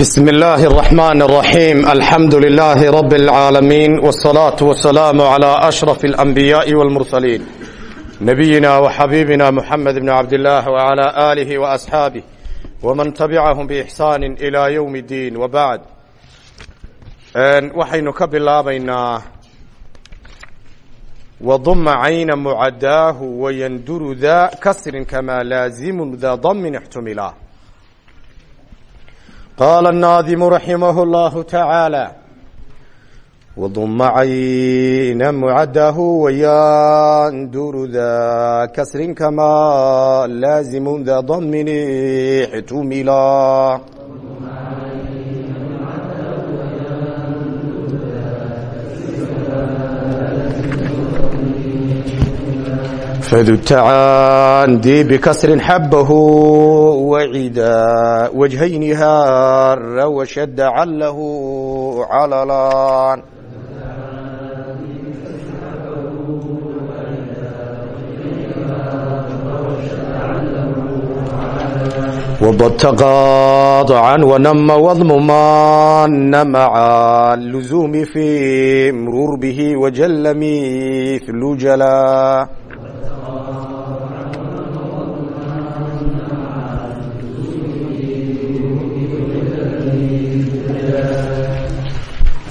بسم الله الرحمن الرحيم الحمد لله رب العالمين والصلاة والسلام على أشرف الأنبياء والمرسلين نبينا وحبيبنا محمد بن عبد الله وعلى آله وأصحابه ومن تبعهم بإحسان إلى يوم الدين وبعد waxaynu ka bilaabaynaa وضم عين معداه ويندر ذا كسر كما لازم ذا ضم احتملا qaala annaadimu raximah اllahu tacaala waduma cayna mucadahu wayanduru da kasrin kamaa laazimu da damini xtumila فذو التعاندي بكسر حبه وعدا وجهين هار وشد عله عللان وضبط قاطعا ونم وضممان مع اللزوم في مرور به وجل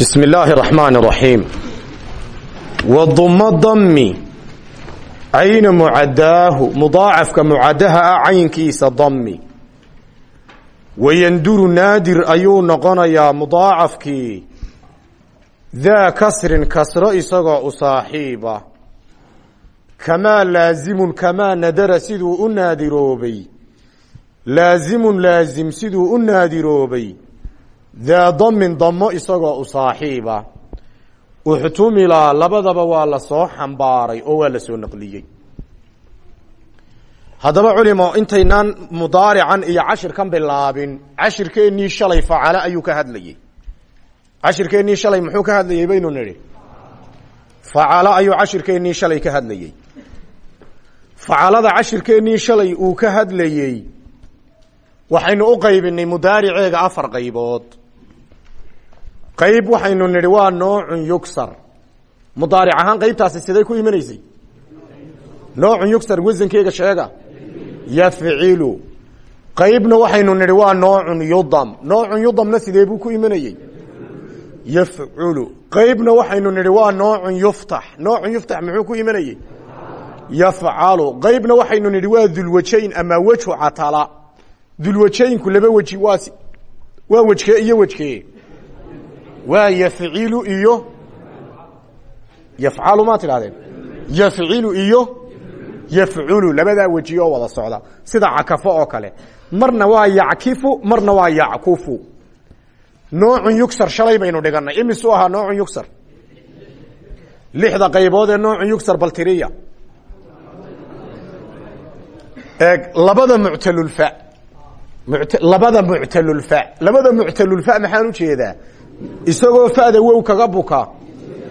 bismi illaahi raxmaan raxiim wadumma dammi cayna mucadaahu mudaacafka mucadaha ah caynkiisa dammi wayanduru naadir ayuu noqonayaa mudaacafkii daa kasrin kasro isagoo u saaxiiba. Kamaa laasimun kamaa nadara siduu u naadiroobay. Laasimun laasim siduu u naadiroobay daa damin damo isagoo u saaxiiba. Uxtumilaa labadaba waa la soo xambaaray oo waa la soo naqliyey. Haddaba culimo intaynaan mudaarican iyo cashirkan bilaabin. Cashirkeennii shalay facale ayuu ka hadlayey. Cashirkeennii shalay muxuu ka hadlayey baynu nidhi? Facalo ayuu cashirkeennii shalay ka hadlayey. Facalada cashirkeennii shalay uu ka hadlayey waxaynu u qaybinay mudaariceega afar qaybood qayb waxaynu nidhi waa noocun yugsar mudaaric ahaan qaybtaasi siday ku imanaysay? Noocun yugsar wasankeega sheega. Yafcilu qaybna waxaynu nidhi waa noocun yudam. Noocun yudamna sidee ku imanayey yafculu qaybna waxaynu nidhi waa noocun yuftax. Noocun yuftax muxuu ku imanayey yafcalu qaybna waxaynu nidhi waa dulwajayn ama wejhu catala. Dulwajaynku laba weji waa waa wejkee iyo wejkee waa yafcilu iyo yafcalu maa tidhahdeen? Yafcilu iyo yafculu. Labadaa weji oo wada socda. Sida cakafo oo kale. Marna waa yackifu marna waa yackufu. Noocun yugsar shalay baynu dhiganay. Imisu ahaa noocun yugsar lixda qaybood ee noocun yugsar baltiriya. Eeg labada muctalulfa labada muctalulfa labada muctalulfa maxaan u jeedaa isagoo fa'da wow kaga buka.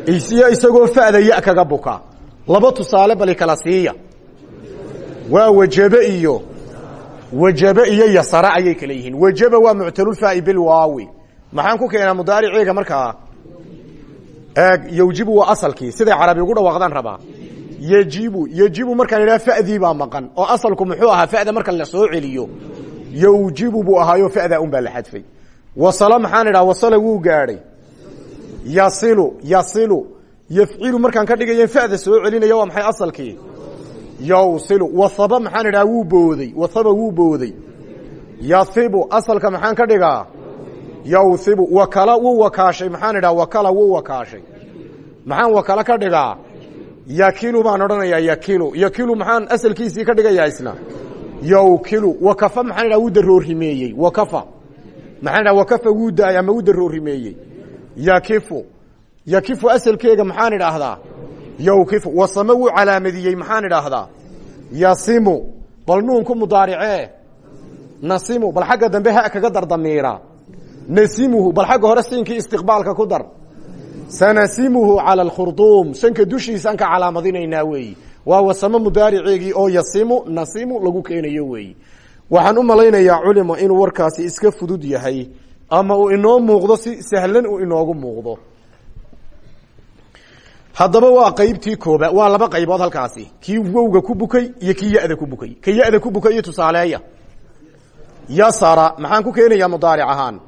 Iyo isagoo fa'da ya kaga buka. Laba tusaale bali kala siiya. Waa wajabe iyo wajabe iyo yasare ayay kala yihiin. Wajaba waa muctalulfaai bilwaawi maxaan ku keenaa mudaariceega markaa eeg yawjibu waa asalkii. Siday carabi ugu dhawaaqdaan rabaa. Yejibu yejibu markaan idhaha fa'dii baa maqan. Oo asalku muxuu ahaa fa'da marka la soo celiyo. Yawjibu buu ahaayo fa'daa un baa la wasalo maxaan idhaha wasala wuu gaadhay. Yasilu yasilu. Yafcilu markaan ka dhigayen fa'da soo celinaya waa maxay asalkii? Yawsilu. Wasaba maxaan idhaha wuu booday. Wasaba wuu booday. Yasibu asalka maxaan ka dhigaa? Yawsibu. Wakala wuu wakaashay maxaan idhaha wakala wuu wakaashay. Maxaan wakala ka dhigaa? Yakilu baan odhanayaa yakilu. Yakilu maxaan asalkiisii ka dhigayaa isna? Yawkilu. Wakafa maxaan idhaha wuu daroorimeeyey wakafa maxaan idhaha wakafa wuu daay ama wuu daroorimeeyey yakifu yakifu asalkeega maxaan idhaahdaa yawkifu wasame wuu calaamadiyey maxaan idhaahdaa yasimu bal nuunku mudaaricee? Nasimu bal xagga dambe ha kaga dar damiira nasimuhu bal xagga hore siinkii istiqbaalka ku dar. Sanasimuhu cala alkhurduum sanka dushiisaan ka calaamadinaynaa weeyi. Waa wasamo mudaariceegii oo yasimu nasimu lagu keenayo weeyi waxaan u malaynayaa culimo inuu warkaasi iska fudud yahay ama uu inoo muuqdo si sahlan uu inoogu muuqdo. Haddaba waa qaybtii kooba waa laba qaybood halkaasi. Kii wowga ku bukay iyo kii ya-da ku bukay. Ka ya-da ku bukay iyo tusaaleeya. Yasara maxaan ku keenayaa mudaaric ahaan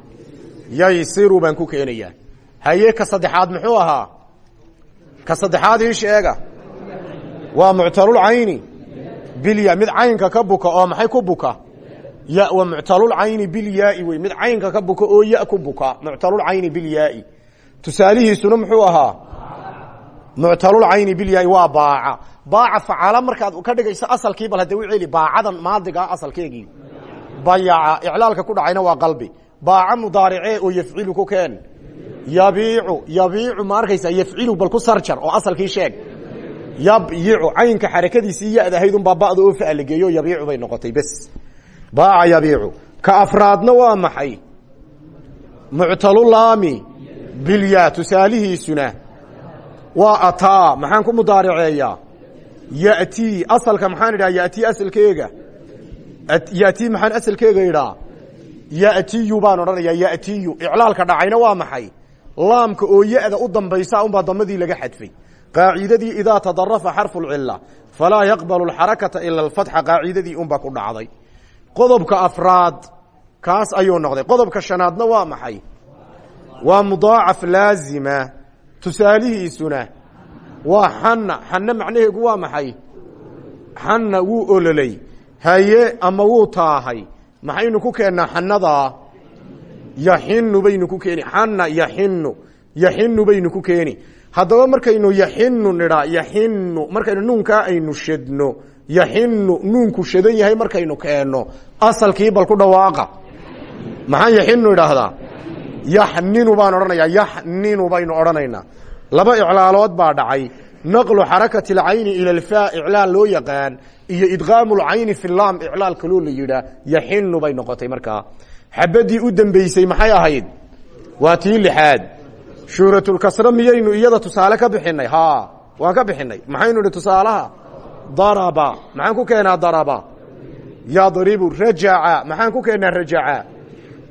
yaysiru baan ku keenayaa. Haye ka saddexaad muxuu ahaa? Ka saddexaad ii sheega. Waa muctalulcayni bilya mid caynka ka buka oo maxay ku buka ya wa muctalulcayni bilyaai wey mid caynka ka buka oo ya ku buka. Muctalulcayni bilyaai tusaalihiisuna muxuu ahaa? Muctalulcayni bilyaai waa baaca. Baaca facala markaad ka dhigayso asalkii bal hadda u celi baacadan maadiga asalkeegii. Bayaca iclaalka ku dhacayna waa qalbi. Baaca mudaaricee oo yafcilu ku keen. Yabiicu yabiicu ma arkaysaa yafcilu bal ku sarjar oo asalkii sheeg. Yabyicu caynka xarakadiisii ya-da ahayd unbaa ba'da oo fa la geeyo yabiicu baaca yabiicu. Ka afraadna waa maxay? Muctalulaami bilya tusaalihiisuna waa ataa. Maxaan ku mudaariceeyaa? Ya'tii asalka maxaan idhaha ya'tii asalkeega. Ya'tii maxaan asalkeega idhaa? Ya'tiyu baan odhanayaa ya'tiyu. Iclaalka dhacayna waa maxay? Laamka oo ya-da u dambaysa unbaa damadii laga xadfay. Qaacidadii idaa tadarafa xarfu lcila falaa yaqbalu alxarakata ila alfatxa. Qaacidadii unbaa ku dhacday qodobka afraad kaas ayuu noqday. Qodobka shanaadna waa maxay? Waa mudaacaf laazima. Tusaalihiisuna waa xanna. Xanna macnaheegu waa maxay? Xanna wuu ololey haye ama wuu taahay? Maxaynu ku keennaa xannadaa yaxinu baynu ku keeni. Xanna yaxinu yaxinu baynu ku keeni. Haddaba markaynu yaxinu nidhaa yaxinu markaynu nuunkaa aynu shadno yaxinu nuunku shadan yahay markaynu keenno. Asalkii bal ku dhawaaqa. Maxaan yaxinu idhaahdaa? Yaxninu baan odhanayaa yaxninu baynu odhanaynaa. Laba iclaalood baa dhacay. Naqlu xarakati alcayni ila alfaa iclaal loo yaqaan iyo idqaamu lcayni fi laam iclaal kaloo la yidhaa yaxinu bay noqotay markaa. Xabadii u dambeysay maxay ahayd? Waa tii lixaad. Shuuratulkasre miyaynu iyada tusaale ka bixinay? Ha waan ka bixinay. Maxaynu tusaalaha daraba. Maxaan ku keenaa daraba? Yadribu rajaca. Maxaan ku keenaa rajaca?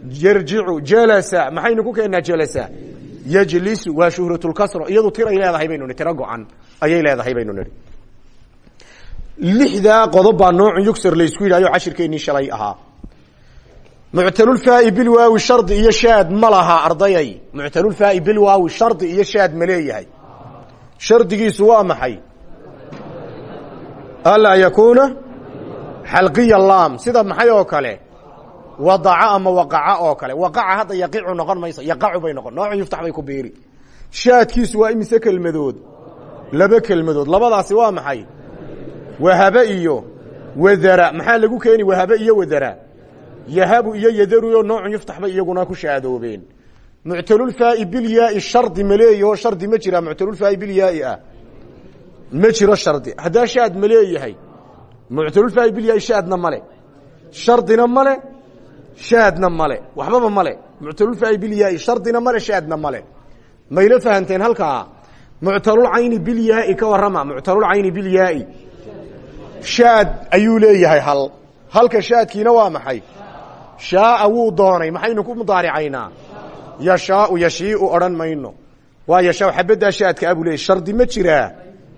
Yarjicu jalasa. Maxaynu ku keenaa jalasa? Yjlisu waa shuhratulkasro iyadu tiray leedahay baynu nihi tiro go-an ayay leedahay baynu nihi lixdaa qodob baa noocun yugsar laysku yidhahyo cashirkeennii shalay ahaa. Muctalulfaai bilwaawi shardi iyo shaad ma laha ardayay. Muctalulfaai bilwaawi shardi iyo shaad ma leeyahay. Shardigiisu waa maxay anlaa yakuuna xalqiya laam sida maxay oo kale wadaca ama waqaca oo kale waqaca hadda yaqicu noqon mayso yaqacu bay noqon noocun yuftax bay ku biiri shaadkiisu waa imise kelmadood laba kelmadood labadaasi waa maxay wahabe iyo wadara maxaa lagu keeni wahabe iyo wadara yahabu iyo yadaruyo noocun yuftax bay iyaguna ku shaadoobeen muctalulfaai bilyaai shardi ma leeyaho shardi ma jiraa muctalulfaai bilyaai ah ma jiro shardi. Haddaa shaad ma leeyahay muctalulfaai bilyaai shaadna male shardina male shaadna male waxbaba male muctalulfaai bilyaai shardina male shaadna male mayla fahanteen halkaa muctalulcayni bilyaai ka warrama muctalulcayni bilyaai shaad ayuu leeyahay hal. Halka shaadkiina waa maxay? Shaaa wuu doonay maxaynu ku mudaaricaynaa? Yashaau yashiiu odhan mayno. Waa yashaa xabaddaa shaadka abuu leeyay shardi ma jiraa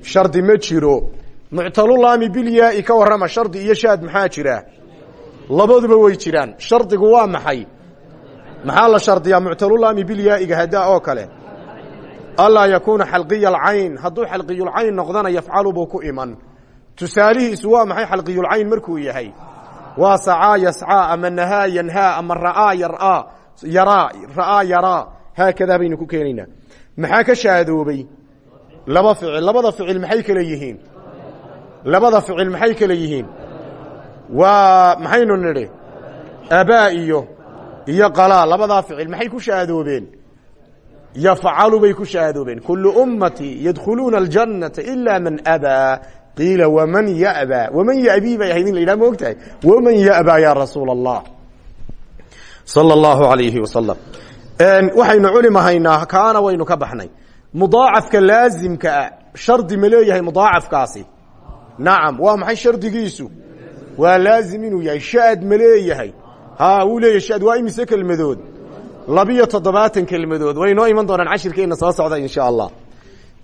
shardi ma jiro. Muctalulaami bilyaai ka warrama shardi iyo shaad maxaa jira? Labaduba way jiraan. Shardigu waa maxay? Maxaa la shardiyaa muctalulaami bilyaaiga hadaa oo kale? Anlaa yakuuna xalqiya alcayn hadduu xalqiyulcayn noqdana yafcalu buu ku iman. Tusaalihiisu waa maxay xalqiyulcayn markuu yahay? Waa sacaa yascaa ama nahaa yanhaa ama ra'aa yaraa yaraa ra'aa yaraa. Haakadaa baynu ku keenaynaa maxaa ka shaadoobay laba ficil labada ficil maxay kale yihiin? Labada ficil maxay kale yihiin? Waa maxaynu nidhi? Abaa iyo iyo qalaa labadaa ficil maxay ku shaadoobeen yafcalu bay ku shaadoobeen kulu ummatii yadkhuluuna aljannata ila man abaa qiila waman yabaa waman yabii bay ahayd in la yidhaha ma og tahay waman yabaa ya rasuula allah sala allahu alayhi wasalam waxaynu culimahaynaa kaana waynu ka baxnay mudaacafka laazimkaa shardi ma leeyahay mudaacafkaasi? Nacam waa maxay shardigiisu? Waa laazim inuu yahay shaad ma leeyahay. Ha wuu leeyahay shaad waa imise kelmadood? Labiyo toddobaatan kelmadood way noo iman doonaan cashirkeena soo socda insha allah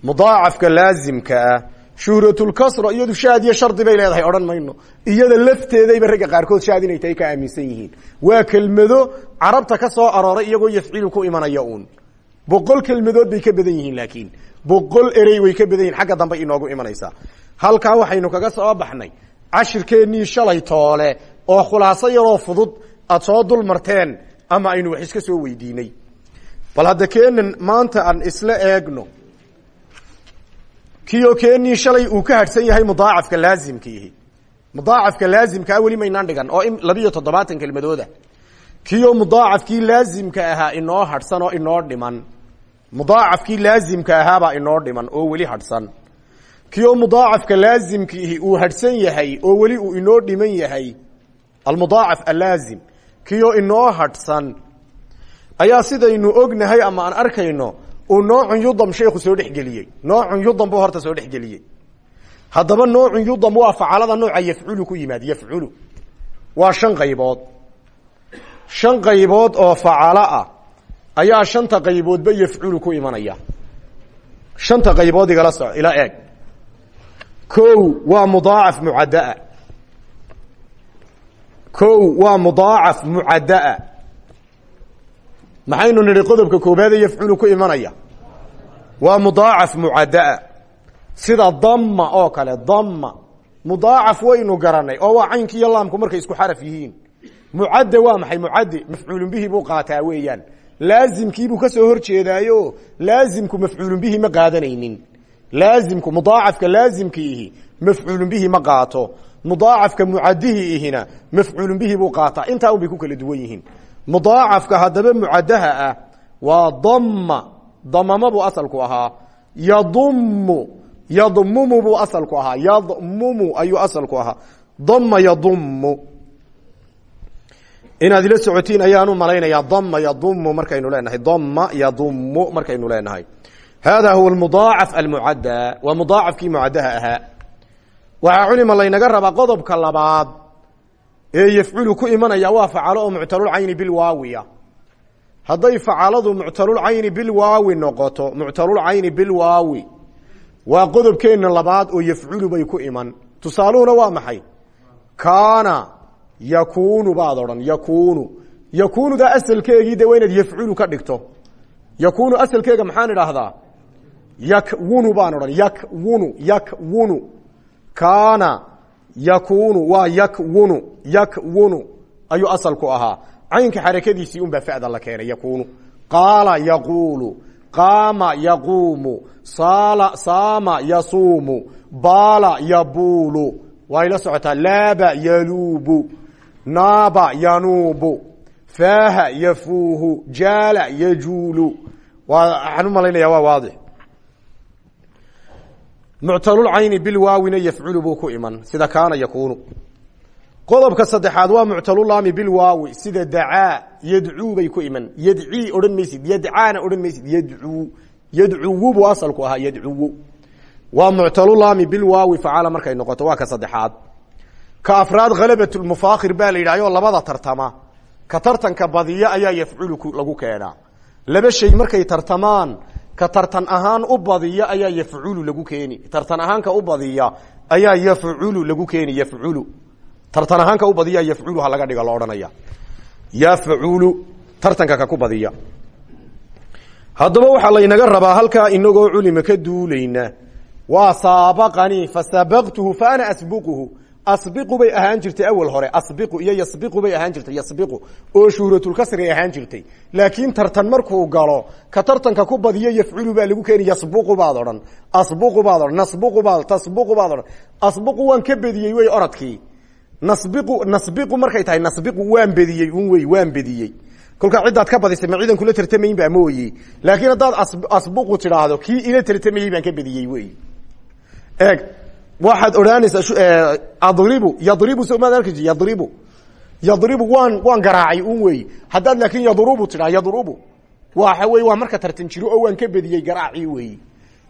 mudaacafka laazimka ah shuhratulkasra iyadu shaad iyo shardi bay leedahay odhan mayno. Iyada lafteedayba ragga qaarkood shaad inay tahay ka aaminsan yihiin. Waa kelmado carabta ka soo arooray iyagoo yafcilu ku imanaya boqol kelmadood bay ka badan yihiin laakiin boqol erey way ka badan yihiin xagga dambe inoogu imanaysaa halkaa waxaynu kaga soo baxnay. Cashirkeennii shalay toole oo khulaaso yaroo fudud aad soo dul marteen ama aynu wax iska soo weydiinay. Bal hadda keenan maanta aan isla eegno kiyo keenii shalay uu ka hadhsan yahay mudaacafka laazimkiihi mudaacafka laazimkaa weli maynaan dhigan oo labiyo toddobaatan kelmadooda. Kiyo mudaacafkii laazimka ahaa inoo hadhsan oo inoo dhiman mudaacafkii laazimka ahaabaa inoo dhiman oo weli hadhsan. Kiyo mudaacafka laazimkiihi uu hadhsan yahay oo weli uu inoo dhiman yahay almudaacaf alaazim kiyo inoo hadhsan. Ayaa sidaynu ognahay ama aan arkayno uu noocun yudam sheekhu soo dhexgeliyey noocun yudam buu horta soo dhexgeliyey haddaba noocun yudam waa facalada nooca yafculu ku yimaad yafculu. Waa shan qaybood. Shan qaybood oo facalo ah ayaa shanta qayboodba yafculu ku imanaya shanta qaybood igala soco ila eeg. Kow waa mudaacaf mucaddaa. Kow waa mudaacaf mucaddaa. Maxaynu nidhi qodobka koobaade yafculu ku imanaya? Waa mudaacaf mucaddaa. Sida damma oo kale damma. Mudaacaf waynu garanay oo waa caynki iyo laamku markay isku xaraf yihiin. Mucadda waa maxay? Mucadde mafcuulun bihi buu qaataa weeyaan laazimkiibuu ka soo hor jeedaayo laazimku mafcuulun bihi ma qaadanaynin laazimku mudaacafka laazimkiihi mafcuulun bihi ma qaato mudaacafka mucadihi ihina mafcuulun bihi buu qaataa intaa un ku kala duwan yihiin mudaacafka haddaba mucadaha ah waa damma damama buu asalku ahaa yadumu yadmumu buu asalku ahaa yadmumu ayuu asalku ahaa dama yadumu inaad ila socotiin ayaanu malaynayaa dama yadumu markaynu leenahay dama yadumu markaynu leenahay. Hada huwa mudaacaf almucadda waa mudaacafkii mucadaha ahaa. Waxaa culima laynaga rabaa qodobka labaad ee yafculu ku imanaya waa facalo oo muctalulcayni bilwaawiya hadday facaladu muctalulcayni bilwaawi noqoto muctalulcayni bilwaawi waa qodobkeena labaad oo yafculu bay ku iman. Tusaaluhuna waa maxay? Kaana yakunu baad odhan yakunu yakunuda asalkeegii de waa inaad yafculu ka dhigto. Yakunu asalkeega maxaan idhaahdaa yakwunu baan odhan yakwunu yakwunu kaana yakunu waa yakwunu yakwunu ayuu asalku ahaa. Caynka xarakadiisii un baa fada la keenay yakunu qaala yaquulu qaama yaquumu saala saama yasuumu baala yabuulu. Waa ila socotaa laaba yaluubu naaba yanuubu faaha yafuuhu jaala yajuulu. Waxaan u malaynaya waa waadix. Muctalulcayni bilwaawina yafculu buu ku iman sida kaana yakunu qodobka saddexaad waa muctalulaami bilwaawi sida dacaa yadcuu bay ku iman. Yadcii odhan maysid yadcaana odhan maysid yadcuu. Yadcuwu buu asalku ahaa yadcuwu waa muctalulaami bilwaawi facala markay noqoto waa ka saddexaad ka afraad khalabat lmufaakhir baa la yidhahyo labada tartama. Ka tartanka badiya ayaa yafculu lagu keenaa laba shay markay tartamaan ka tartan ahaan u badiya ayaa yafculu lagu keeni. Tartan ahaanka u badiya ayaa yafculu lagu keeni yafculu tartan ahaanka u badiya yafculu ha laga dhiga lo odhanaya. Tartanka ka ku badiya. Haddaba waxaa laynaga rabaa halkaa inagoo culima ka duulayna. Waa saabaqanii fasabaqtuhu fa ana asbuquhu asbiqu bay ahaan jirtay awal hore. Asbiqu iyo yasbiqu bay ahaan jirtay yasbiqu. Oo shuhratulkasri ahaan jirtay. Laakiin tartan markuu galo ka tartanka ku badiyo yafculu baa lagu keeni yasbuqu baad odhan. Asbuqu baad odhan nasbuqu baad tasbuqu baad odhan. Asbuqu waan ka bediyey wey oradkii. Nasbiqu nasbiqu markay tahay nasbiqu waan bediyey un wey waan bediyey. Kolkaa ciddaad ka badisay ma ciidan kula tartamayn baa mooye laakiin haddaad asbuqu tidhaahdo kii ila tartamayey baan ka bediyey wey. Eeg waxaad odhaanaysaa adribu yadribu so maad arki yadribu yadribu waan waan garaacay un wey haddaad laakiin yadrubu tidhaa yadrubu waxa wey waa marka tartan jiro oo waan ka bediyey garaacii wey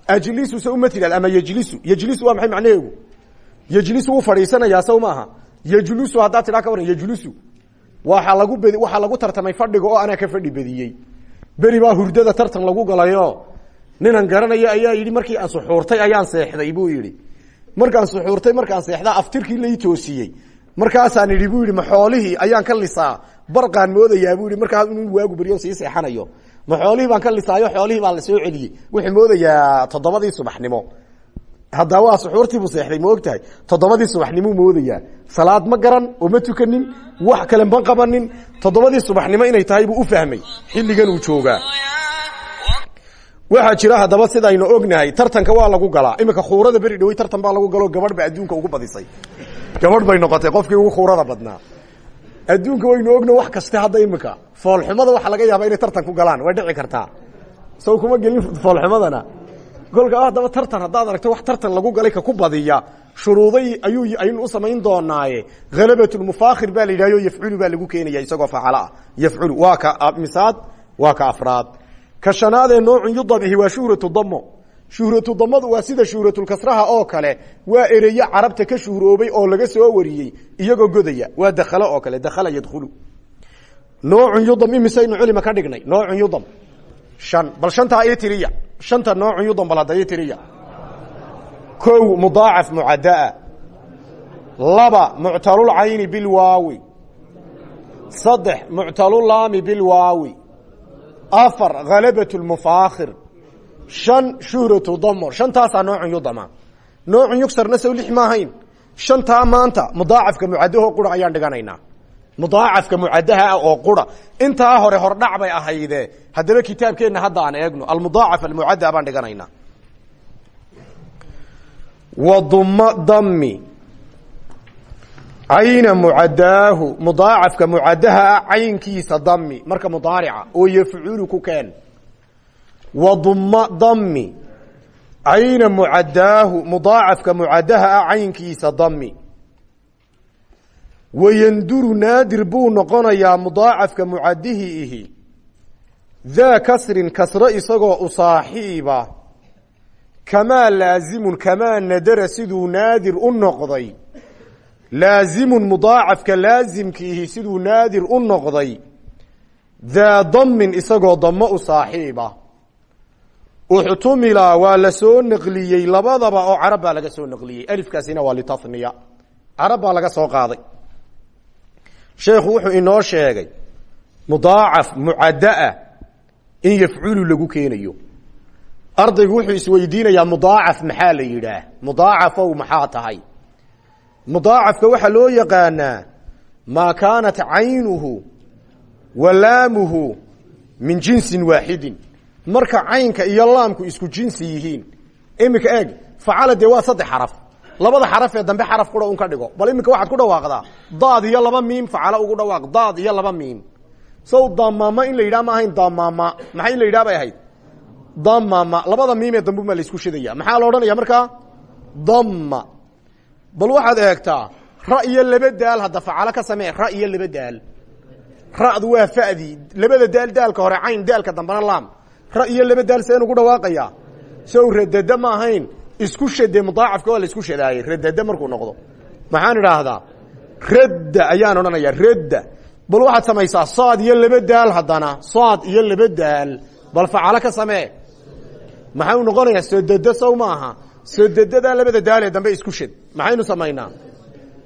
ajlisu se uma tidhahd ama yejlisu yejlisu waa maxay macnaheegu yejlisu wuu fadhiisanayaa saw maaha yejlusu haddaad tidhaa ka waran yejlusu waa lagu bedi waxaa lagu tartamay fadhiga oo anaa ka fadhi bediyey beri baa hurdada tartan lagu galayo ninan garanayo ayaa yidhi markii aan markaan suxuurtay markaan seexdaa aftirkii lai toosiyey. Markaasaan idhi bu yidhi ma xoolihii ayaan ka lisaa. Barqaan moodayaa bu yidhi. Markaa inuu waagu beryo sii seexanayo. Ma xoolihii baan ka lisaayo? Xoolihii baa la soo celiyey. Wuxuu moodayaa toddobadii subaxnimo. Hadda waa suxuurtiibuu seexday ma toddobadii subaxnimuu moodayaa. Salaad ma garan oo ma tukanin wax kale ma qabanin. Toddobadii subaxnimo inay tahay buu u fahmay. Xilligan uu joogaa waxaa jira haddaba sidaynu ognahay tartanka waa lagu galaa. Iminka khuurada beri dhawey tartan baa lagu galo gabadh ba adduunka ugu badisay. Gabadh bay noqotay qofkii ugu khuurada badnaa. Adduunka waynu ogna wax kaste hadda iminka. Foolxumada waxaa laga yaabaa inay tartan ku galaan way dhici kartaa. Saw kuma gelin foolxumadana. Kolka haddaba tartan haddaad aragto wax tartan lagu galay ka ku badiya shuruuday ayuu aynu u samayn doonaaye halabatulmufakhir baa la yidhahyo baa lagu keenaya isagoo facalo ah. Waa ka misaad? Waa ka afraad ka shanaadee noocun yudabihi waa shuhratu damo shuhratu damadu waa sida shuhratulkasraha oo kale. Waa ereyo carabta ka shuhroobay oo laga soo wariyey iyagoo godaya. Waa dakalo oo kale dakhala yadkhulu. Noocun yudam imisaynu culima ka dhignay. Noocun yudam. Shan. Bal shantaa ii tiriya. Shanta noocun yudam bal hadda tiriya. Kow mudaacaf mucadaa laba muctalulcayni bilwaawi saddex muctalulaami bilwaawi afar halabat lmufaakhir shan shuhratu damo shantaasaa noocun yudama noocun yugsarna sow lix maahayn. Shantaa maanta mudaacafka mucadaho qura ayaan dhiganaynaa. Mudaacafka mucadaha oo qura. Intaa hore hordhac bay ahayde haddaba kitaabkeenna hadda aan eegno. Almudaacaf almucada baan dhiganaynaa. Waduma dami cayna mucadaahu mudaacafka mucadaha ah caynkiisa dami marka mudaarica oo yafculu ku keen. Waduma dami cayna mucadaahu mudaacafka mucadaha ah caynkiisa dami wayanduru naadir buu noqonayaa mudaacafka mucadihi ihi. Daa kasrin kasro isagoo u saaxiiba. Kamaa laazimun kamaa nadara siduu naadir u noqday laazimun mudaacafka laasimkiihi siduu naadir u noqday. Daa damin isagoo damo u saaxiiba. Uxtumila waa la soo naqliyey labadaba oo carab baa laga soo naqliyey. Alifkaasina waa litaniya carab baa laga soo qaaday. Sheekhu wuxuu inoo sheegay mudaacaf mucadaa in yafculu lagu keenayo. Ardaygu wuxuu isweydiinayaa mudaacaf maxaa la yidhaah? Mudaacafow maxaa tahay mudaacafka waxaa loo yaqaanaa maa kaanat caynuhu wa laamuhu min jinsin waaxidin marka caynka iyo laamku isku jinsi yihiin iminka eeg facala dee waa saddex xaraf. Labada xaraf ee dambe xaraf qura un ka dhigo. Bal iminka waxaad ku dhawaaqdaa daad iyo laba miim facalo ugu dhawaaq daad iyo laba miim. Sow damama in la ma ahayn damama maxay in bay ahayd? Damama labada miim ee dambe maa la isku shidaya maxaa la odhanaya markaa? Damma bal waxaad eegtaa ra iyo laba daal hadda facalo ka samee ra iyo laba daal ra'du waa fa'dii labada daal daalka hore cayn daalka dambena laam. Ra iyo laba daal seen ugu dhawaaqaya. Sow radada ma ahayn isku shade mudaacafka waa la isku shadaayey radada markuu noqdo. Maxaan idhaahdaa? Radda ayaan odhanayaa radda. Bal waxaad samaysaa saad iyo laba daal haddana saad iyo laba daal bal facalo ka samee. Maxau noqonayaa sodada sow maaha sodadadaa labada daal ee dambe isku shad maxaynu samaynaa?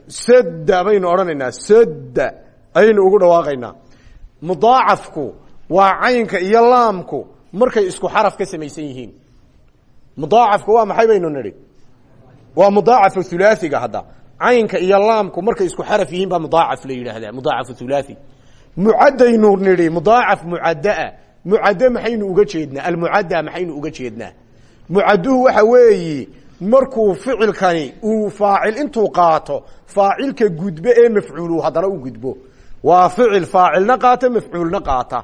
Sadda baynu odhanaynaa. Sadda ayaynu ugu dhawaaqaynaa. Mudaacafku waa caynka iyo laamku markay isku xaraf ka samaysan yihiin. Mudaacafku waa maxay baynu nidhi? Waa mudaacafu hulaaiga hadda. Caynka iyo laamku markay isku xaraf yihiin baa mudaacaf la yidhaahdaa. Mudaacafu hulaai mucaddaynu nidhi mudaacaf mucaddaa. Mucadde maxaynu uga jeednaa. Almucadda maxaynu uga jeednaa mucadduhu waxa weeyi markuu ficilkani uu faacil intuu qaato faacilka gudbo ee mafcuulu haddana u gudbo. Waa ficil faacilna qaata mafcuulna qaata.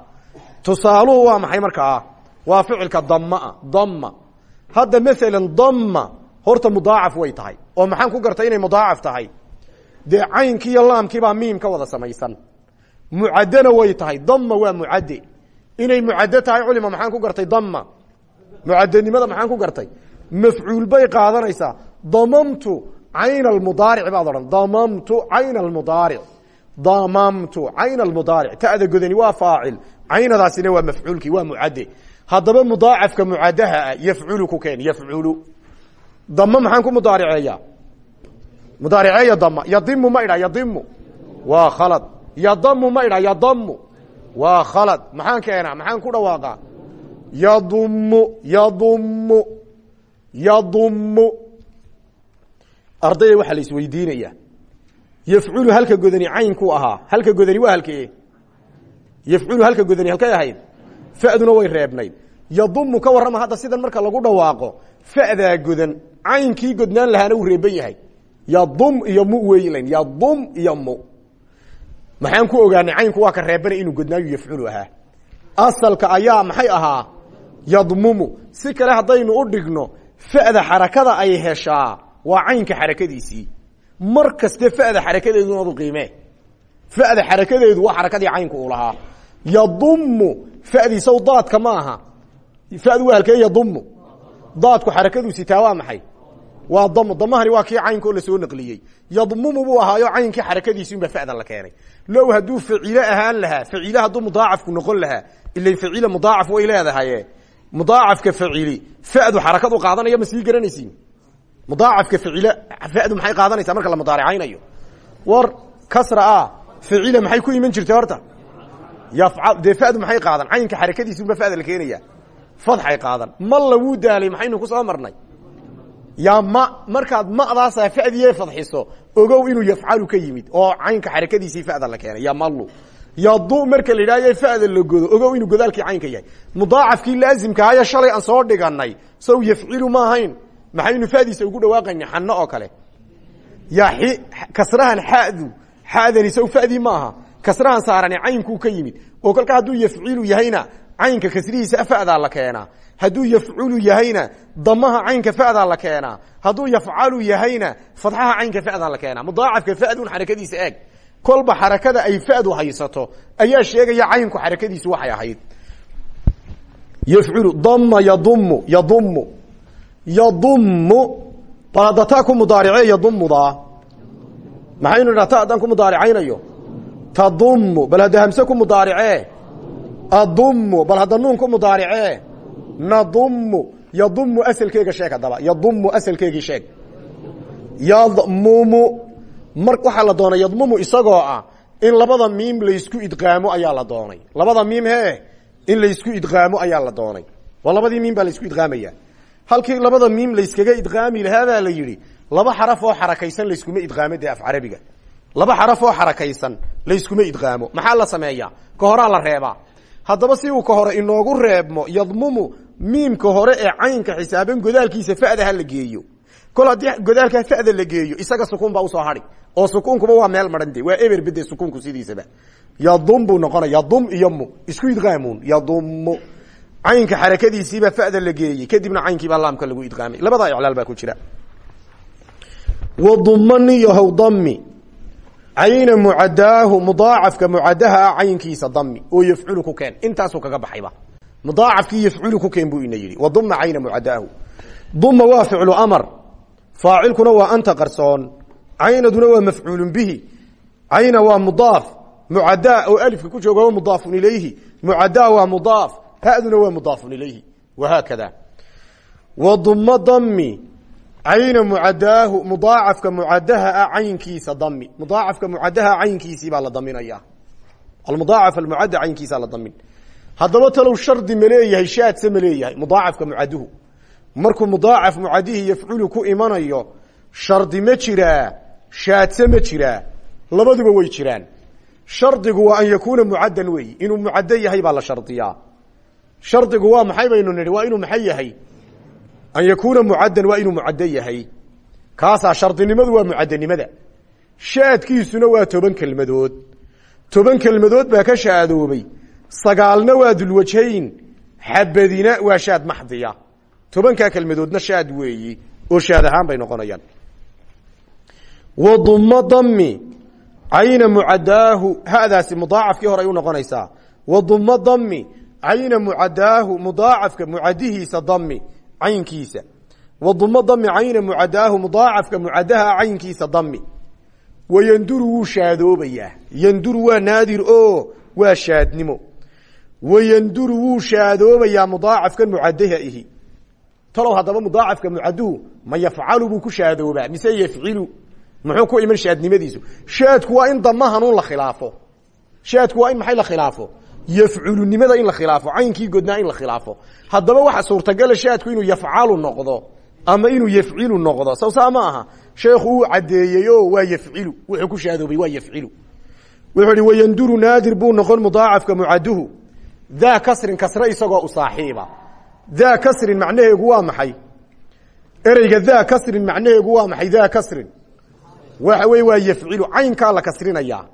Tusaaluhu waa maxay markaa? Waa ficilka damaa dama hadda maalan dama horta mudaacaf way tahay. Oo maxaan ku gartay inay mudaacaf tahay? Dee caynkii iyo laamkii baa miim ka wada samaysan. Mucaddena way tahay dama waa mucadde inay mucaddo tahay culima maxaan ku gartay dama mucaddenimada maxaan ku gartay? Mafcuul bay qaadanaysaa. Damamtu cayna almudaaric baad odhan. Damamtu cayna almudaaric damamtu cayn almudaaric ta'da godani waa faacil. Caynadaasina waa mafcuulkii waa mucade haddaba mudaacafka mucadaha ah yafculu ku keen yafculu dam maxaan ku mudaariceeya mudaariceeya dam yadimu ma idha yadimu waa khalad. Yadamu ma idha yadamu waa khalad. Maxaan keenaa? Maxaan ku dhawaaqa yadumu yadumu yadumu ardayda waxaa la isweydiinaya yafculu halka godani caynku ahaa halka godani waa halkee yafculu halka godani halkay ahayd faduna way reebnayd yadumu ka warrama hadda sidan marka lagu dhawaaqo fadaa godan caynkii godnaan lahaana uu reeban yahay yadum iyo mu yadum iyo maxaan ku ogaanay caynku waa ka reebana inuu godnaayu yafculu ahaa asalka ayaa maxay ahaa yadmumu. Si kale haddaynu u dhigno fa'da xarakada ay heshaa waa caynka xarakadiisii. Mar kaste fa'da xarakadeeduna adu qiime fa'da xarakadeedu waa xarakadii caynku uu lahaa. Yadumu fa'dii saw daadka aha. Fa'du waa halkee yadumu daadku xarakaduu sitaa waa maxay? Waa damo damahani waa kii caynkoo la soo naqliyey. Yadmumu buu ahaayo caynkii xarakadiisi unbaa fa'dan la keenay. Low hadduu facile ahaan lahaa facile hadduu mudaacafku noqon lahaa ila facile mudaacaf way leedahaye mudaacafka facili fa'du xarakadu qaadanaya ma sii garanaysiin. Mudaacafka facile fa'du maxay qaadanaysaa marka la mudaaricaynayo? War kasra a facile maxay ku iman jirtay horta? Yafcal dee fa'du maxay qaadan? Caynka xarakadiisi unbaa fa'da la keenaya. Fadxay qaadan. Ma laguu daalay maxaynu ku soo marnay? Yaa ma markaad madaasa fadiye fadxiso ogow inuu yafcalu ka yimid oo caynka xarakadiisii fada la keenay. Ya malu yadu marka la yidhahyo fada la godo ogow inuu godaalkii caynka yahay. Mudaacafkii laazimkaayo shalay aan soo dhiganay sow yafcilu ma ahayn maxaynu fadiisa ugu dhawaaqayna xano oo kale. Ya kasrahan xadu xadani sow fadii ma aha. Kasrahan saarani caynkuu ka yimid. Oo kolka hadduu yafcilu yahayna caynka kasrihiisa fadaa la keenaa. Hadduu yafculu yahayna damaha caynka fadaa la keenaa. Hadduu yafcalu yahayna fadxaha caynka fadaa la keenaa. Mudaacafka fadun xarakadiisa eeg kolba xarakada ay fadu haysato ayaa sheegaya caynku xarakadiisu waxay ahayd. Yafculu dama yadumu yadumu yadumu bal hadda taa ku mudaarice yadumudaa maxaynu idhaa ta bal hadda hamse ku mudaarice. Adumu bal hadda nuun ku mudaarice. Nadumu yadumu asalkeega sheeg haddaba. Yadumu asalkeegii sheeg. Yadmumu mar waxaa la doonay yadmumu isagoo ah in labada miim laysku idqaamo ayaa la doonay. Labada miim he in laysku idqaamo ayaa la doonay. Waa labadii miim baa laysku idqaamaya. Halkii labada miim layskaga idqaami lahaa la yidhi laba xaraf oo xarakaysan layskuma idqaamo dee af carabiga. Laba xaraf oo xarakaysan layskuma idqaamo. Maxaa la sameeyaa? Ka horaa la reebaa. Haddaba si uu ka hore inoogu reebmo yadmumu miimka hore ee caynka xisaaban godaalkiisa fada ha la geeyo kol haddii godaalkaa fada la geeyo isaga sukuun baa u soo hadhi oo sukuunkuba waa meel maran de waa eber bede sukuunku sidiisaba. Yadum buu noqonaya yadum iyo mu isku idqaamuun yadumu caynka xarakadiisiibaa fada la geeyey kadibna caynkiibaa laamka lagu idqaamay. Labadaa iclaal baa ku jira. Wadumani yahow dami cayna mucadaahu mudaacafka mucadaha caynkiisa dami oo yafculu ku keen intaasuu kaga baxayba. Mudaacafkii yafculu ku keen buu ina yidhi. Waduma cayna mucadaahu duma amar faacilkuna waa anta qarsoon. Caynaduna waa mafcuulu bihi. Cayna waa mudaaf. Mucadaa oo alifka ku jooga waa mudaafun ilayhi. Mucadaa waa mudaaf. Haduna waa mudaafun ilayhi. Wahaakada waduma dami cayna mucadaahu mudaacafka mucadaha ah caynkiisa dami mudaacafka mucadaha caynkiisii baa la daminaya almudaacaf almucada caynkiisaa la damin haddaba talow shardi ma leeyahay shaadse ma leeyahay. Mudaacafka mucaduhu markuu mudaacaf mucadihii yafculu ku imanayo shardi ma jiraa shaadse ma jiraa labaduba way jiraan. Shardigu waa an yakuuna mucaddan weeyi inuu mucaddo yahay baa la shardiyaa. Shardigu waa maxay baynu nidhi waa inuu maxay yahay? An yakuuna mucaddan waa inuu mucaddo yahay. Kaasaa shardinimadu waa mucaddanimada. Shaadkiisuna waa toban kelmadood. Toban kelmadood baa ka shaadoobay. Sagaalna waa dulwajayn. Xabadina waa shaad maxdiya tobankaa kelmadoodna shaad weeyi oo shaad ahaan bay noqonayaan waduma dami cayna mucadaahu hadaasi mudaacafkii hore ay u noqonaysaa waduma dami cayna mucadaahu mudaacafka mucadihiisa dami caynkiisa waduma dami cayna mucadaahu mudaacafka mucadaha caynkiisa dami wayanduru wuu shaadoobayaa yanduru waa naadir o waa shaadnimo wayanduru wuu shaadoobayaa mudaacafkan mucadaha ihi talow haddaba mudaacafka mucaduhu ma yafcalu buu ku shaadoobaa mise yafcilu? Muxuu ku iman shaadnimadiisu? Shaadku waa in damahanuun la khilaafo. Shaadku waa in maxay la khilaafo? Yafculunimada in la khilaafo caynkii godnaa in la khilaafo. Haddaba waxa suurtagala shaadku inuu yafcalu noqdo ama inuu yafcilu noqdo. Saw saa ma aha. Sheekhu uu caddeeyey o waa yafcilu. Wuxuu ku shaadoobay waa yafcilu. Wuxuu ihi wayanduru naadir buu noqon mudaacafka mucaduhu daa kasrin kasre isagoo u saaxiiba daa kasrin macnaheegu waa maxay ereyga daa kasrin macnaheegu waa maxay daa kasrin waxa wey waa yafcilu caynkaa la kasrinaya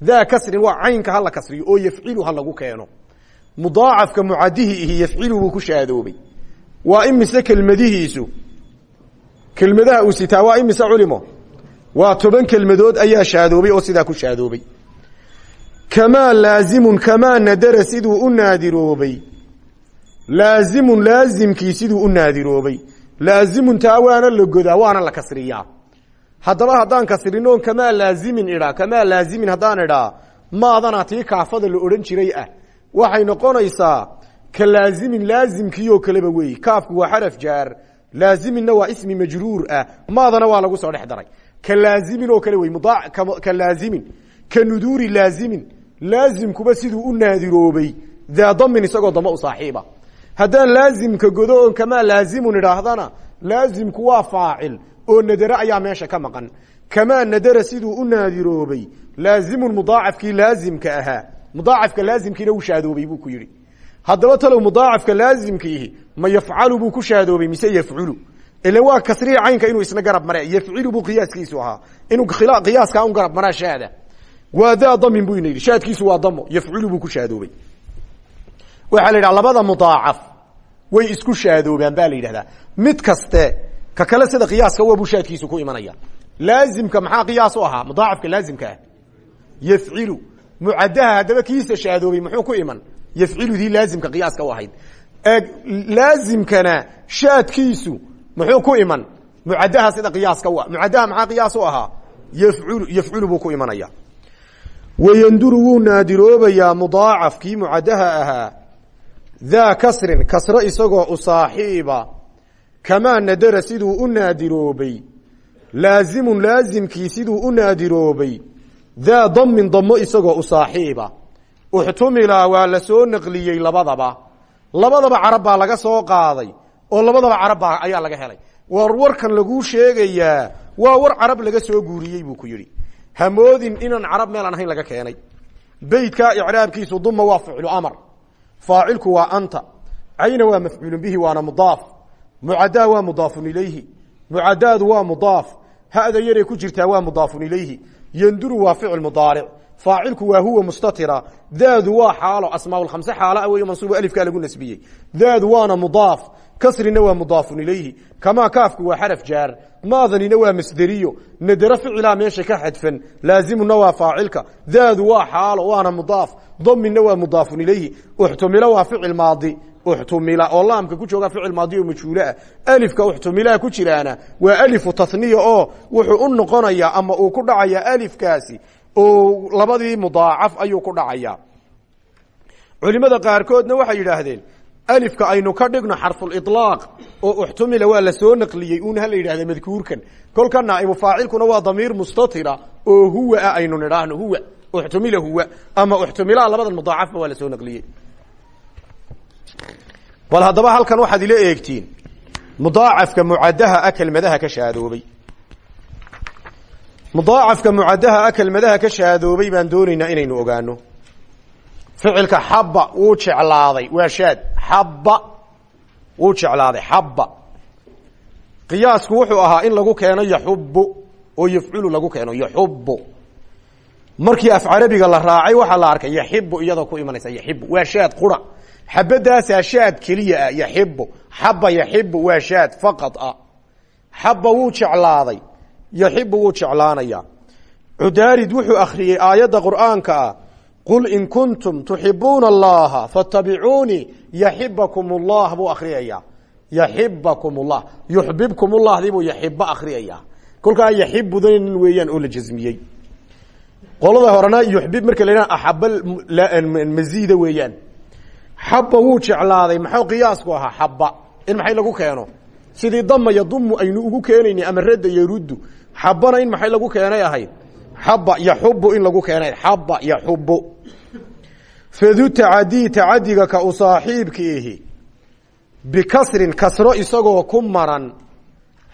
daa kasrin waa caynka hala kasriyo oo yafcilu ha lagu keeno mudaacafka mucadihi ihi yafcilu buu ku shaadoobay waa imise kelmadihiisu kelmadaha uu sitaa waa imise culimo waa toban kelmadood ayaa shaadoobay oo sidaa ku shaadoobay kamaa laazimun kamaa nadara siduu u laazimun laazimkii siduu u naadiroobay. Laazimun taa waana la godaa waana la kasriyaa. Haddaba haddaan kasrinoon kamaa laazimin idhaa kamaa laazimin haddaan idhaa maadana tii kaafada la odhan jiray ah. Waxay noqonaysaa ka laazimin laazimkii kaleba weeyi kaafku waa xaraf jaar. Laaziminna waa ismi majruur ah maadana waa lagu soo dhex daray. Ka laazimin oo kale wey ka laazimin. Ka nuduuri laazimin. Laazimkuba siduu u naadiroobay daa damin isagoo damba u saaxiiba haddaan laazimka godo oon kamaa laazimun idhaahdana laazimku waa faacil oo nadare ayaa meesha ka maqan. Kamaa nadara siduu u naadiroobay laazimun mudaacafkii laazimka ahaa. Mudaacafka laazimkiina uu shaadoobay buu ku yidhi. Haddaba talow mudaacafka laazimkiihi ma yafcalu buu ku shaadoobay mise yafculu? Ila waa kasrihi caynka inuu isna garab mare yafcilu buu qiyaaskiisu ahaa. Inuu qiyaaskaa un garab maraa shaada. Waa daa damin bu ina shaadkiisu waa damo. Yafculu buu ku shaadoobay waxaa la yidhaha labada mudaacaf way isku shaadoobaan ba la yidhahdaa. Mid kaste ka kale sida qiyaaska waa buu shaadkiisu ku imanaya. Laazimka maxaa qiyaas u ahaa? Mudaacafka laazimka ah. Yafcilu. Mucadaha haddaba kiisa shaadoobay muxuu ku iman? Yafciludii laazimka qiyaaska u ahayd. Laazimkana shaadkiisu muxuu ku iman? Mucadaha sida qiyaaska u mucadaha maxaa qiyaas u ahaa? Yafculu yafculu buu ku imanaya. Wayanduru wuu naadiroobayaa mudaacafkii mucadaha ahaa daa kasrin kasro isagoo u saaxiiba kamaa nadara siduu u naadiroobay laazimun laazimkii siduu u naadiroobay daa damin damo isagoo u saaxiiba uxtumila waa la soo naqliyey labadaba labadaba carab baa laga soo qaaday oo labadaba carab baa ayaa laga helay war warkan laguu sheegayaa waa war carab laga soo guuriyey buu ku yidhi hamoodin inaan carab meel aan ahayn laga keenay beytka icraabkiisu duma waa ficlu faacilku waa anta. Cayna waa mafcuulu bihi waana mudaaf. Mucadaa waa mudaafun ilayhi. Mucadaadu waa mudaaf. Hada yaray ku jirtaa waa mudaafun ilayhi. Yanduru waa ficil mudaaric. Faacilku waa huwa mustatira. Daadu waa xaalo asmaaulkhamse xaala wey mansuubo alifkaa lagu nasbiyey. Daadu waana mudaaf kasrina waa mudaafun ilayhi. Kamaa kaafku waa xaraf jaar. Maadanina waa masderiyo. Nadero ficilaa meesha ka xadfan. Laazimuna waa faacilka. Daadu waa xaalo waana mudaaf. Damina waa mudaafun ilayhi. Uxtumila waa ficil maadi. Uxtumila oo laamka ku jooga ficil maadi oo majhuuleah alifka uxtumilaha ku jiraana waa alifu tahniya oo wuxuu u noqonayaa ama uu ku dhacayaa alifkaasi. Oo labadii mudaacaf ayuu ku dhacayaa culimada qaarkoodna waxay yidhaahdeen alifka aynu ka dhigno xarfuliطlaaq oo uxtumila waa la soo naqliyey un ha la yidhahda madkuurkan. Kolka naaibu faacilkuna waa damiir mustatira oo huwa ah aynu nidhaahno huwa. Uxtumila huwa ama uxtumilaa labadan mudaacafba waa la soo naqliyey. Bal haddaba halkan waxaad ila eegtiin mudaacafka mucadaha a kelmadaha ka shaadoobay mudaacafka mucadaha a kelmadaha ka shaadoobay baan doonaynaa inaynu ogaano ficilka xaba wuu jeclaaday. Waa shaad. Xaba wuu jeclaaday. Xaba qiyaasku wuxuu ahaa in lagu keeno yaxubu oo yafculu lagu keeno yaxubu markii af carabiga la raacay waxaa la arkay yaxibu iyadoo ku imanaysa yaxibu waa shaad qura. Xabadaasaa shaad keliya ah yaxibu xaba yaxibu waa shaad faqad ah. Xaba wuu jeclaaday. Yaxibu wuu jeclaanaya cudaarid wuxuu akhriyey aayadda qur'aanka ah qul in kuntum tuxibuuna allaha fattabicuunii yaxibakum ullah buu akhriyaya yaxibakum ullah yuxbibkum ullahdii buu yaxibo akhriyaya kolkaa yaxibudan weeyaan oo la jasmiyey qolada horena yuxbib marka la yidhaha axaba maziida weeyaan xaba wuu jeclaaday maxuu qiyaasku ahaa xaba in maxay lagu keeno sidii dama yadumu aynu ugu keenayna ama radda yaruddu xabana in maxay lagu keenay ahayd xaba yaxubu in lagu keenay xaba yaxubu fadu tacadii tacadiga ka u bikasrin kasro isagoo ku maran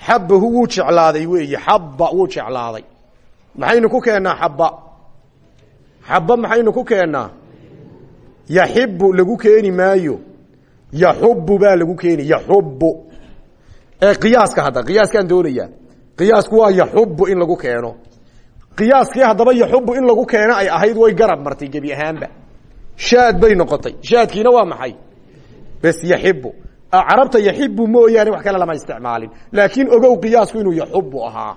xabahu wuu jeclaaday weeye xaba wuu jeclaaday. Maxaynu ku keennaa xaba xaba maxaynu ku keennaa? Yaxibu lagu keeni maayo. Yaxubu baa lagu keeni yaxubu ee qiyaaska hadda qiyaaskaan doonayaa qiyaasku waa yaxubu in lagu keeno qiyaaskii haddaba yaxubu in lagu keeno ay ahayd way garab martay gebi ahaanba. Shaad bay noqotay. Shaadkiina waa maxay? Bes yaxibu carabta yaxibu mooyaane wax kale lama isticmaalin. Laakiin ogow qiyaasku inuu yaxubu ahaa.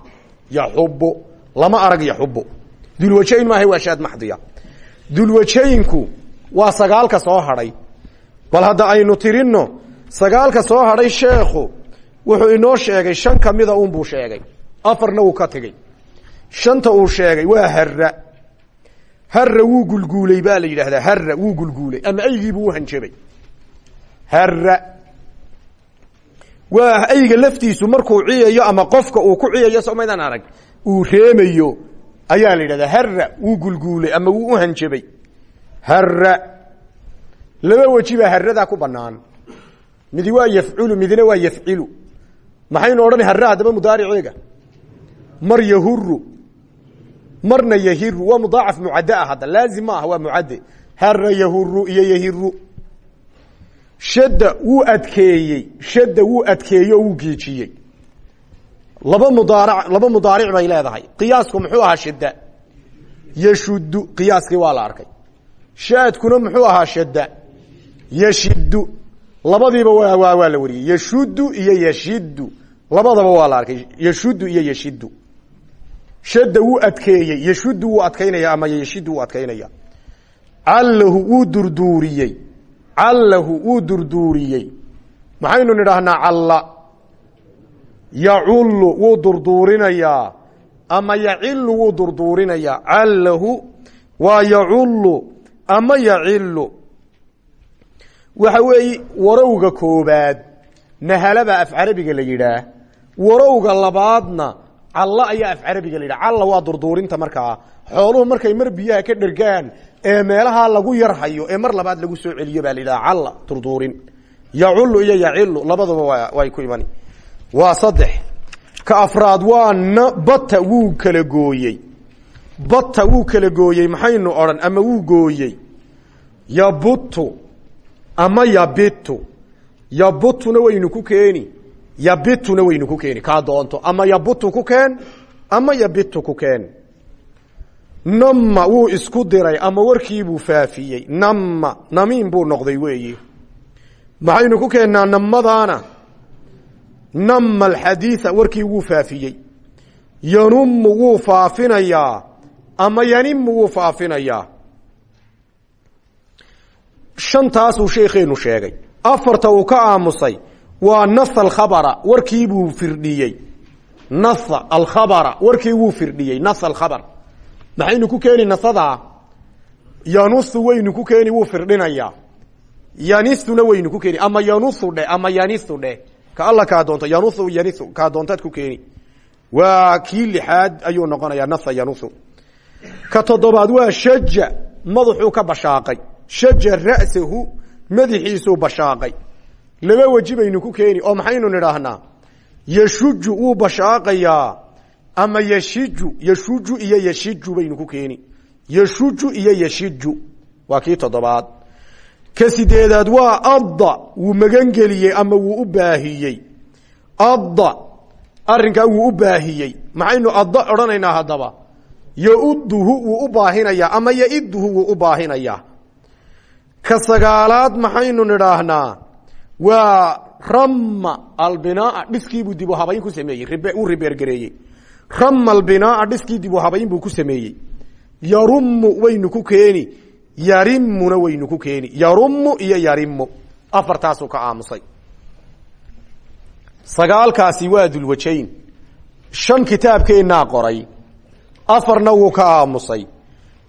Yaxubu lama arag yaxubu dulwajayn maaha waa shaad maxdiya. Dulwajayinku waa sagaalka soo hadhay. Bal hadda aynu tirino sagaalka soo hadhay sheekhu wuxuu inoo sheegay shan kamida unbuu sheegay. Afarna uu ka tegey shanta uu sheegay waa harra. Harra wuu gulguuley baa la yidhaahdaa harra wuu gulguuley ama aygiibuu uhanjabay harra. Waa ayga laftiisu markuu ciyayo ama qofka uu ku ciyayo somaydaan arag uu reemayo ayaa la yidhahdaa harra wuu gulguuley ama wuu uhanjabay harra. Laba weji baa ku banaan midi waa yafculu midna waa yafcilu. Maxaynu odhan harra haddaba mudaariceega? Mar yahuru marna yahiru waa mudaacaf mucadde ah hadda laazim ma ah waa mucadde harra yahuru iyo yahiru shadda wuu adkeeyey shadda wuu adkeeyey oo wuu laba mudaarac laba mudaaric bay leedahay. Qiyaasku muxuu ahaa shadda? Yashuddu qiyaaskii waa la arkay. Shaadkuna muxuu ahaa shadda? Yashiddu. Labadiiba waa waa la wariyey. Yashuddu iyo yashiddu. Labadaba waa la arkay. Yashuddu iyo yashiddu shadda wuu adkeeyey yashuddu wuu adkaynaya ama yashiddu wuu adkaynaya. Callahu wuu durduuriyey callahu wuu durduuriyey. Maxaynu nidhaahnaa calla? Yacullu wuu durduurinayaa ama yacilu wuu durduurinayaa? Callahu waa yacullu ama yacilu waxa weeye warowga koobaad nahalabaa af carabiga la yidhaah warowga labaadna calla ayaa af carabiga la yidhah calla waa durduurinta markaa. Xooluhu markay mar biyaha ka dhergaan ee meelahaa lagu yarhayo ee mar labaad lagu soo celiyo baa la yidhaha calla durduurin. Yaculu iyo yacilu labadaba wa way ku imani waa saddex. Ka afraad waa n bata wuu kala gooyey. Bata wuu kala gooyey maxaynu odhan ama wuu gooyey. Yabutu ama yabitu yabutuna waynu ku keeni yabituna waynu ku keeni kaa doonto. Ama yabutu ku keen ama yabitu ku keen. Nama wuu isku diray ama warkiibuu faafiyey. Nama namiin buu noqday weeyi. Maxaynu ku keennaa namadaana nama alxadiia warkii wuu faafiyey. Yanumu wuu faafinayaa ama yanimu wuu faafinayaa. Shantaasuu sheekeenu sheegay. Afarta uu ka aamusay waa natha alkhabara warkiibuu firdhiyey. Natha alkhabara warkii wuu firdhiyey natha alkhabar. Maxaynu ku keeni nahadaa yanuhu waynu ku keeni wuu firdhinayaa yanithuna waynu ku keeni ama yanuhu dhe ama yanihu dheh ka alla kaa doonto yanuhu yanihu kaa doontaad ku keeni. Waa kii lixaad ayuu noqonayaa natha yanuhu ka toddobaad waa shaja madaxuu ka bashaaqay. Shaja ra'sahu madaxiisuu bashaaqay laba weji baynu ku keeni oo maxaynu nidhaahnaa yashuju wuu bashaaqayaa ama yashiju yashuju iyo yashiju baynu ku keeni. Yashuju iyo yashiju waa kii toddobaad. Ka sideedaad waa adda wuu magangeliyey ama wuu u baahiyey. Adda arrinkaa wuu u baahiyey. Maxaynu adda odhanaynaa haddaba? Yauduhu wuu u baahinayaa ama yaiduhu wuu u baahinayaa. Ka sagaalaad maxaynu nidhaahnaa waa rama albinaa dhiskiibuu dib u habayn ku sameeyey. Uu ribeergareeyey. Rama albinaa dhiskii dib u habayn buu ku sameeyey. Yarumu waynu ku keeni yarimuna waynu ku keeni. Yarumu iyo yarimu afartaasuu ka aamusay. Sagaalkaasi waa dulwajayn. Shan kitaabkeennaa qoray. Afarna wuu ka aamusay.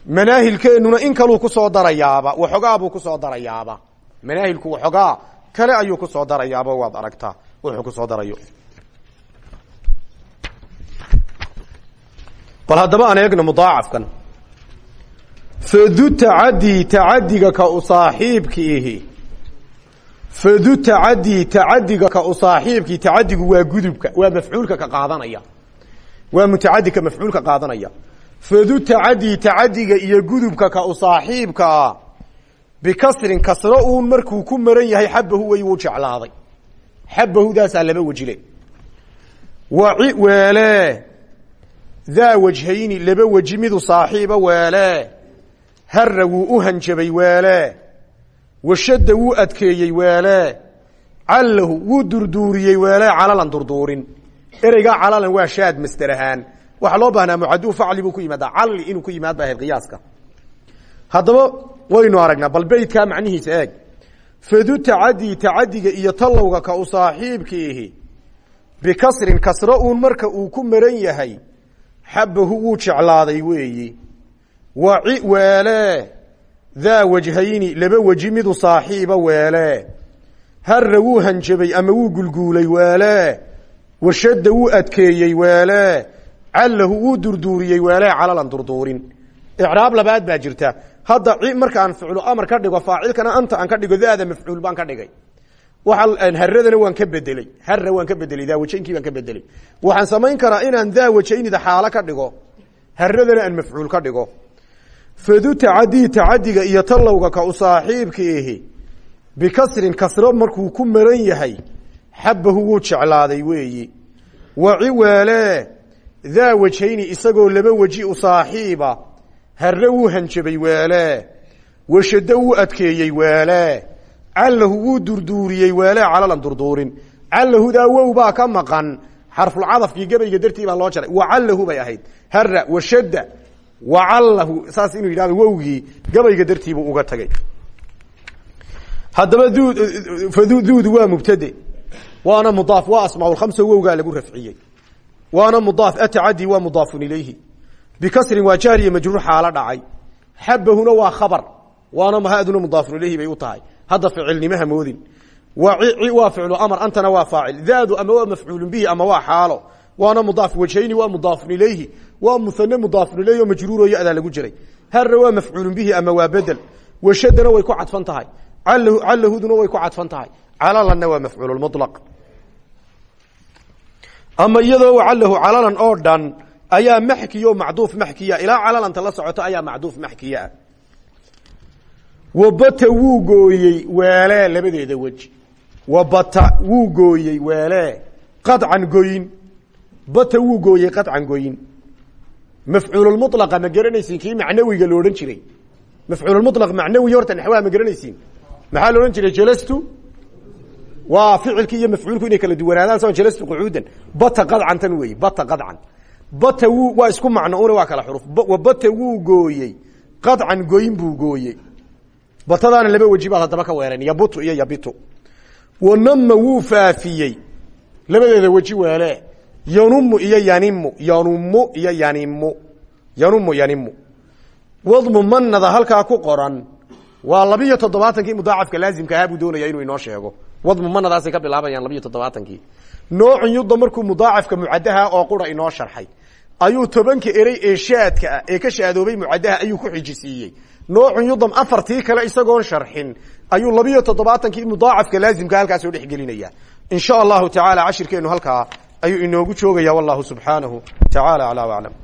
Manaahilkeennuna in kaluu ku soo darayaaba waxoogaa buu ku soo darayaaba. Manaahilku waxoogaa kale ayuu ku soo darayaaba waad aragtaa. Wuxuu ku soo darayo. Bal haddaba aan eegno fadu tacadii tacadiga ka u saaxiibkiihi fadu tacadii tacadiga ka u saaxiibkii waa gudubka waa mafcuulka ka qaadanaya. Waa mutacadika mafcuulka qaadanaya. Fadu tacadii tacadiga iyo gudubka ka u bikasrin kasro uun markuu ku maran yahay xabahu way wuu jeclaaday xabahudaasaa laba wejile waci weele daa wajhayni laba weji midu saaxiiba weele harra wuu u hanjabay weele washadda wuu adkeeyey weele callahu wuu durduuriyey weele calalan durduurin ereygaa calalan waa shaad master ahaan waxaa loo baahnaa mucaduu facli buu ku yimaadaa calli inuu ku yimaad ba ahayd qiyaaska haddaba waynu aragnaa bal beydkaa macnihiisa eeg. Fadu tacadii tacadiga iyo tallowga ka u saaxiibkiihi bikasrin kasro uun marka uu ku maran yahay xabahu wuu jeclaaday weeyi. Waci weele daa wajhayni laba weji midu saaxiiba weele. Harra wuu hanjabay ama wuu gulguulay weele. Washadda wuu adkeeyey weele. Callahu wuu durduuriyey weele calalan durduurin. Icraab labaad baa jirta hadda ci markaan ficlu amar ka dhigo faacilkana anta aan ka dhigo daada mafcuul baan ka dhigay. Haradana waan ka bedeley harra waan ka bedeley daawajaynkii baan ka bedeley waxaan samayn karaa inaan daawajaynida xaalo ka dhigo haradana aan mafcuul ka dhigo. Fadu tacadii tacadiga iyo tallowga ka u saaxiibkiihi bikasrin kasro markuu ku maran yahay xabahu wuu jeclaaday weeyi. Waci weele daa wajhayni isagoo laba weji u saaxiiba harre wuu hanjabay weele washaddo wuu adkeeyey weele callahu wuu durduuriyey weele calalan durduurin. Callahudaa wow baa ka maqan xarfulcadafkii gabayga dartii baa loo jaray. Wacallahu bay ahayd. Harra washadda wacallahu saas inuu yidhahdo wowgii gabayga dartiibuu uga tagay. Haddaba dud fadu duudu waa mubtade. Waana mudaaf waa asmaaulkhamsa wowgaa lagu rafciyey. Waana mudaaf atacadi waa mudaafun ilayhi bikasrin waa jaariya majruur xaalo dhacay. Xabahuna waa khabar waana mahaduna mudaafun ilayhi bay u tahay. Hadda ficilnimaha moodin. Waa ficlu amar antana waa faacil. Daadu ama waa mafcuulun bihi ama waa xaalo. Waana mudaaf wajhayni waa mudaafun ilayhi. Waa muane mudaafun ilayhi oo majruuro ya-daa lagu jiray. Harra waa mafcuulun bihi ama waa bedel. Washadana way ku cadfan tahay. Calahuduna way ku cadfan tahay. Calalanna waa mafcuul mulaq ama iyadoo calahu calalan oo dhan ayaa maxkiyo macduuf maxkiya. Ilaa calalanta la socoto ayaa macduuf maxkiya. Ah wabata wuu gooyey weele labadeeda weji. Wabata wuu gooyey weele qadcan goyin. Bata wuu gooyey qadcan goyin. Mafcuululmulaqa ma garanaysiin kii macnawiga lo odhan jiray. Mafcuululmulaq macnawi horta naxwaha ma garanaysiin. Maxaa la odhan jiray? Jalastu? Waa ficilki iyo mafcuulku inay kala duwanaadaan soo jalastu qucuudan. Bata qadcantan weeye bata qadcan wuu waa isku macno una waa kala xuruf. Wabata wuu gooyey. Qadcan goyin buu gooyey. Batadaana laba weji baad haddaba ka weeleen yabutu iyo yabitu. Wanama wuu faafiyey. Labadeeda weji weele yanumu iyo yanimu yanumu iyo yanimu yanumu yanimu wadmu manada halkaa ku qoran. Waa labiyo toddobaatankii mudaacafka laazimka ahaa buu doonaya inuu inoo sheego. Wadmu manadaasay ka bilaabayaan labiyo toddobaatankii noocun yuda markuu mudaacafka oo qura inoo sharxay ayuu tobanka erey ee shaadka ah ee ka shaadoobay mucadaha ayuu ku xijisiiyey. Noocun yudam afartii kale isagoon sharxin ayuu labiyo toddobaatankii mudaacafka laazimka halkaasoo dhexgelinaya. In sha allahu tacaala cashirkeenu halkaa ayuu inoogu joogaya wallahu subxaanahu tacaala aclaa aclam